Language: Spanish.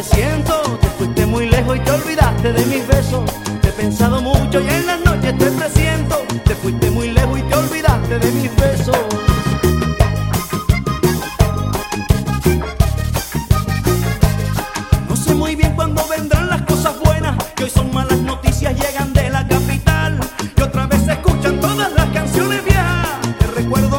me siento. Te fuiste muy lejos y te olvidaste de mis besos. Te he pensado mucho y en las noches te presiento. Te fuiste muy lejos y te olvidaste de mis besos. No sé muy bien cuándo vendrán las cosas buenas, que hoy son malas noticias, llegan de la capital. Y otra vez se escuchan todas las canciones viejas. Te recuerdo.